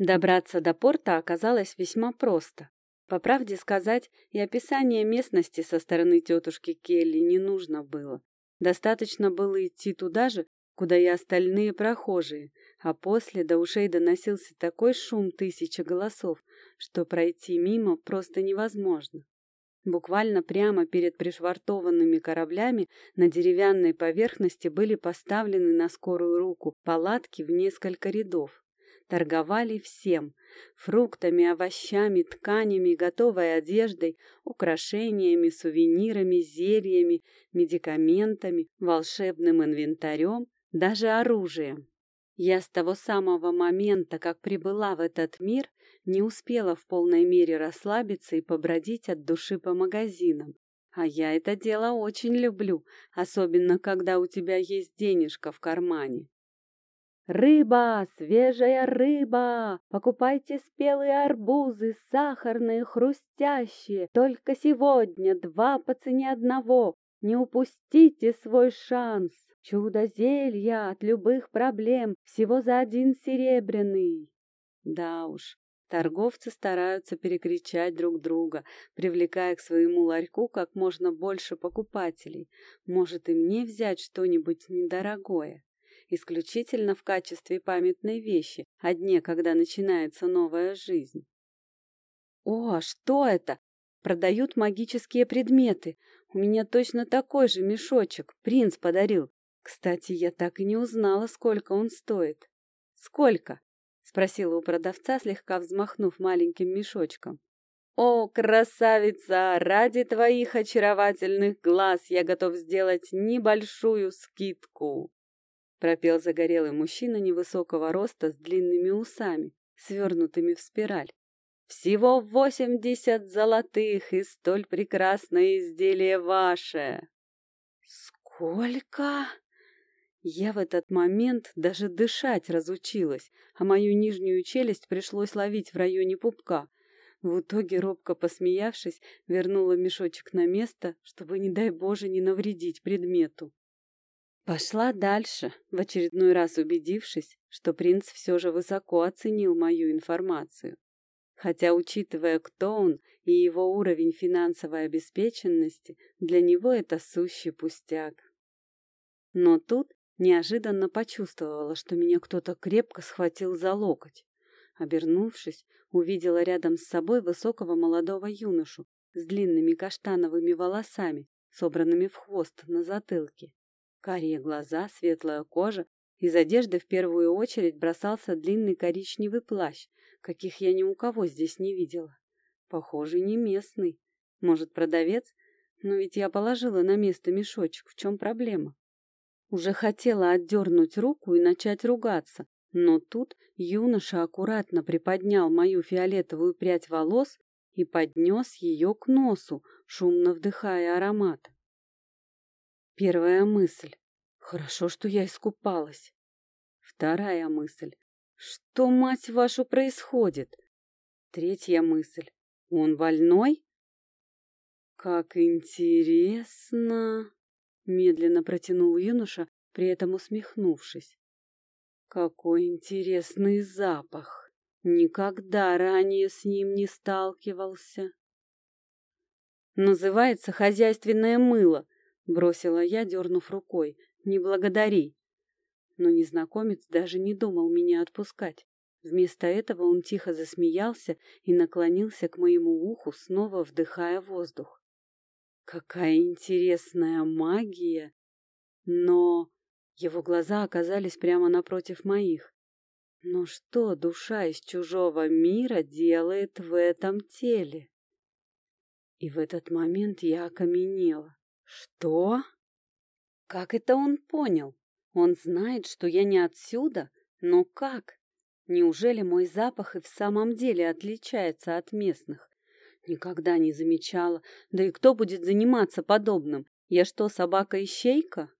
Добраться до порта оказалось весьма просто. По правде сказать, и описание местности со стороны тетушки Келли не нужно было. Достаточно было идти туда же, куда и остальные прохожие, а после до ушей доносился такой шум тысячи голосов, что пройти мимо просто невозможно. Буквально прямо перед пришвартованными кораблями на деревянной поверхности были поставлены на скорую руку палатки в несколько рядов. Торговали всем – фруктами, овощами, тканями, готовой одеждой, украшениями, сувенирами, зельями, медикаментами, волшебным инвентарем, даже оружием. Я с того самого момента, как прибыла в этот мир, не успела в полной мере расслабиться и побродить от души по магазинам. А я это дело очень люблю, особенно когда у тебя есть денежка в кармане. Рыба, свежая рыба! Покупайте спелые арбузы, сахарные, хрустящие. Только сегодня два по цене одного. Не упустите свой шанс. Чудо-зелья от любых проблем всего за один серебряный. Да уж, торговцы стараются перекричать друг друга, привлекая к своему ларьку как можно больше покупателей. Может и мне взять что-нибудь недорогое? Исключительно в качестве памятной вещи, о дне, когда начинается новая жизнь. О, что это? Продают магические предметы. У меня точно такой же мешочек. Принц подарил. Кстати, я так и не узнала, сколько он стоит. Сколько? Спросила у продавца, слегка взмахнув маленьким мешочком. «О, красавица! Ради твоих очаровательных глаз я готов сделать небольшую скидку!» Пропел загорелый мужчина невысокого роста с длинными усами, свернутыми в спираль. Всего восемьдесят золотых, и столь прекрасное изделие ваше. Сколько? Я в этот момент даже дышать разучилась, а мою нижнюю челюсть пришлось ловить в районе пупка. В итоге, робко посмеявшись, вернула мешочек на место, чтобы, не дай Боже, не навредить предмету. Пошла дальше, в очередной раз убедившись, что принц все же высоко оценил мою информацию. Хотя, учитывая, кто он и его уровень финансовой обеспеченности, для него это сущий пустяк. Но тут неожиданно почувствовала, что меня кто-то крепко схватил за локоть. Обернувшись, увидела рядом с собой высокого молодого юношу с длинными каштановыми волосами, собранными в хвост на затылке. Карие глаза, светлая кожа. Из одежды в первую очередь бросался длинный коричневый плащ, каких я ни у кого здесь не видела. Похоже, не местный. Может, продавец? Но ведь я положила на место мешочек. В чем проблема? Уже хотела отдернуть руку и начать ругаться, но тут юноша аккуратно приподнял мою фиолетовую прядь волос и поднес ее к носу, шумно вдыхая аромат. Первая мысль. Хорошо, что я искупалась. Вторая мысль. Что, мать вашу, происходит? Третья мысль. Он больной? Как интересно, медленно протянул юноша, при этом усмехнувшись. Какой интересный запах. Никогда ранее с ним не сталкивался. Называется хозяйственное мыло, Бросила я, дернув рукой. «Не благодари!» Но незнакомец даже не думал меня отпускать. Вместо этого он тихо засмеялся и наклонился к моему уху, снова вдыхая воздух. Какая интересная магия! Но его глаза оказались прямо напротив моих. Но что душа из чужого мира делает в этом теле? И в этот момент я окаменела. Что? Как это он понял? Он знает, что я не отсюда? Но как? Неужели мой запах и в самом деле отличается от местных? Никогда не замечала. Да и кто будет заниматься подобным? Я что, собака-ищейка?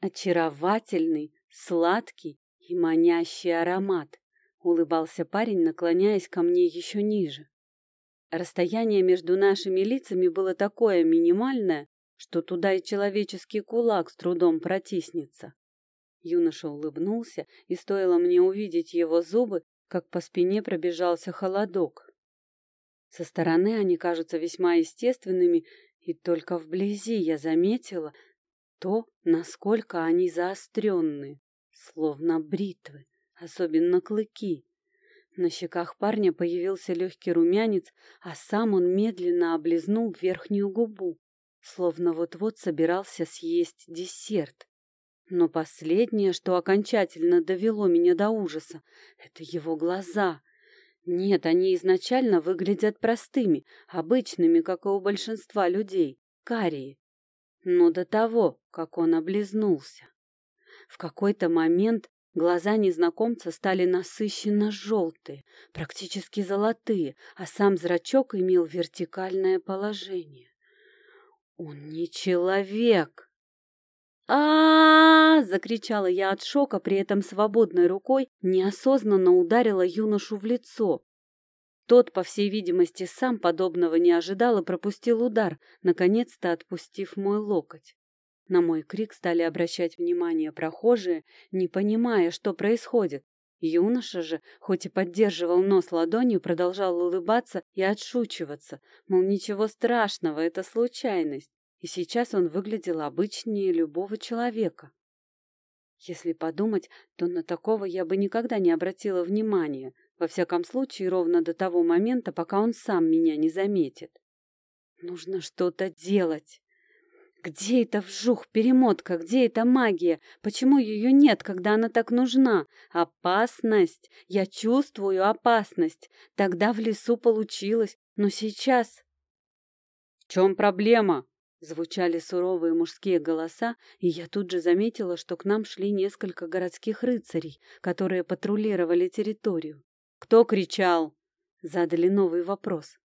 Очаровательный, сладкий и манящий аромат. Улыбался парень, наклоняясь ко мне еще ниже. Расстояние между нашими лицами было такое минимальное, что туда и человеческий кулак с трудом протиснется. Юноша улыбнулся, и стоило мне увидеть его зубы, как по спине пробежался холодок. Со стороны они кажутся весьма естественными, и только вблизи я заметила то, насколько они заостренные, словно бритвы, особенно клыки. На щеках парня появился легкий румянец, а сам он медленно облизнул верхнюю губу, словно вот-вот собирался съесть десерт. Но последнее, что окончательно довело меня до ужаса, это его глаза. Нет, они изначально выглядят простыми, обычными, как и у большинства людей, карие. Но до того, как он облизнулся. В какой-то момент глаза незнакомца стали насыщенно желтые, практически золотые, а сам зрачок имел вертикальное положение. Он не человек а, закричала я от шока, при этом свободной рукой неосознанно ударила юношу в лицо. Тот, по всей видимости, сам подобного не ожидал и пропустил удар, наконец-то отпустив мой локоть. На мой крик стали обращать внимание прохожие, не понимая, что происходит. Юноша же, хоть и поддерживал нос ладонью, продолжал улыбаться и отшучиваться, мол, ничего страшного, это случайность и сейчас он выглядел обычнее любого человека. Если подумать, то на такого я бы никогда не обратила внимания, во всяком случае ровно до того момента, пока он сам меня не заметит. Нужно что-то делать. Где эта вжух, перемотка, где эта магия? Почему ее нет, когда она так нужна? Опасность! Я чувствую опасность. Тогда в лесу получилось, но сейчас... — В чем проблема? Звучали суровые мужские голоса, и я тут же заметила, что к нам шли несколько городских рыцарей, которые патрулировали территорию. «Кто кричал?» — задали новый вопрос.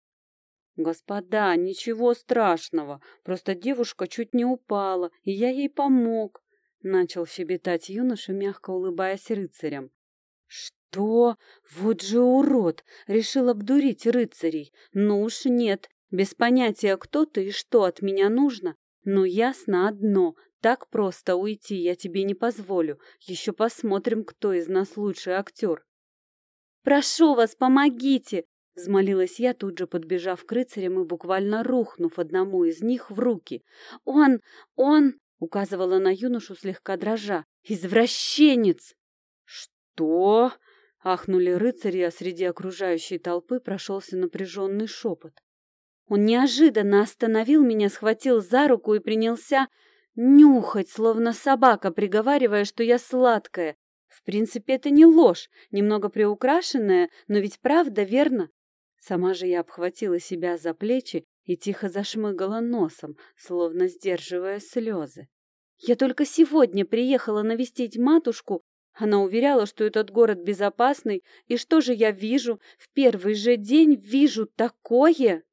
«Господа, ничего страшного, просто девушка чуть не упала, и я ей помог», — начал щебетать юноша, мягко улыбаясь рыцарям. «Что? Вот же урод! Решил обдурить рыцарей! Ну уж нет, без понятия, кто ты и что от меня нужно, но ясно одно — так просто уйти я тебе не позволю. Еще посмотрим, кто из нас лучший актер. «Прошу вас, помогите!» — взмолилась я, тут же подбежав к рыцарям и буквально рухнув одному из них в руки. «Он... он...» — указывала на юношу слегка дрожа. «Извращенец!» «Что?» — ахнули рыцари, а среди окружающей толпы прошелся напряженный шепот. Он неожиданно остановил меня, схватил за руку и принялся нюхать, словно собака, приговаривая, что я сладкая. В принципе, это не ложь, немного приукрашенная, но ведь правда, верно? Сама же я обхватила себя за плечи и тихо зашмыгала носом, словно сдерживая слезы. Я только сегодня приехала навестить матушку, она уверяла, что этот город безопасный, и что же я вижу? В первый же день вижу такое!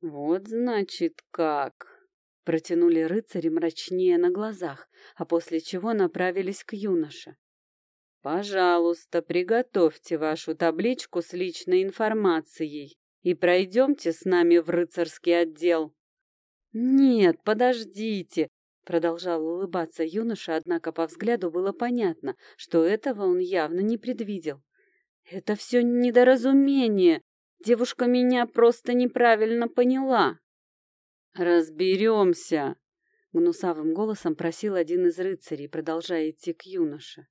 «Вот, значит, как!» Протянули рыцари мрачнее на глазах, а после чего направились к юноше. «Пожалуйста, приготовьте вашу табличку с личной информацией и пройдемте с нами в рыцарский отдел». «Нет, подождите!» Продолжал улыбаться юноша, однако по взгляду было понятно, что этого он явно не предвидел. «Это все недоразумение. Девушка меня просто неправильно поняла. «Разберемся!» — гнусавым голосом просил один из рыцарей, продолжая идти к юноше.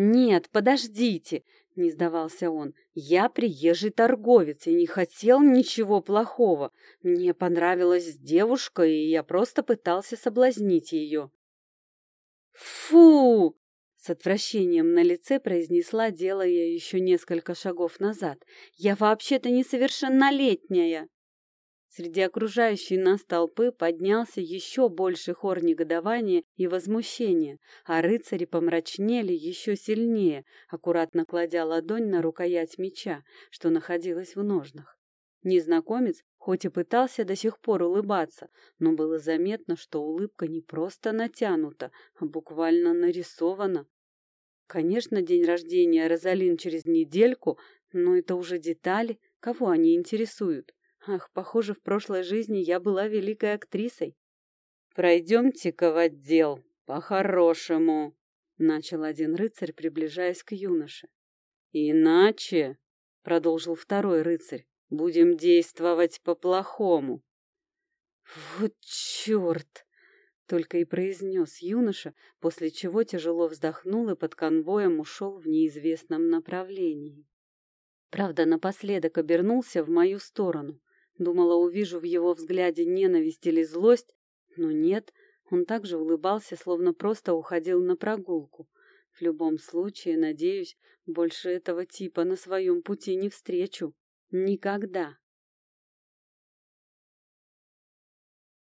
«Нет, подождите!» — не сдавался он. «Я приезжий торговец и не хотел ничего плохого. Мне понравилась девушка, и я просто пытался соблазнить ее». «Фу!» С отвращением на лице произнесла, делая еще несколько шагов назад. «Я вообще-то несовершеннолетняя!» Среди окружающей нас толпы поднялся еще больше хор негодования и возмущения, а рыцари помрачнели еще сильнее, аккуратно кладя ладонь на рукоять меча, что находилась в ножнах. Незнакомец хоть и пытался до сих пор улыбаться, но было заметно, что улыбка не просто натянута, а буквально нарисована. Конечно, день рождения Розалин через недельку, но это уже детали, кого они интересуют. Ах, похоже, в прошлой жизни я была великой актрисой. «Пройдемте-ка в отдел, по-хорошему», — начал один рыцарь, приближаясь к юноше. Иначе, — продолжил второй рыцарь, — будем действовать по-плохому. Вот черт! Только и произнес юноша, после чего тяжело вздохнул и под конвоем ушел в неизвестном направлении. Правда, напоследок обернулся в мою сторону. Думала, увижу в его взгляде ненависть или злость, но нет, он также улыбался, словно просто уходил на прогулку. В любом случае, надеюсь, больше этого типа на своем пути не встречу. Никогда.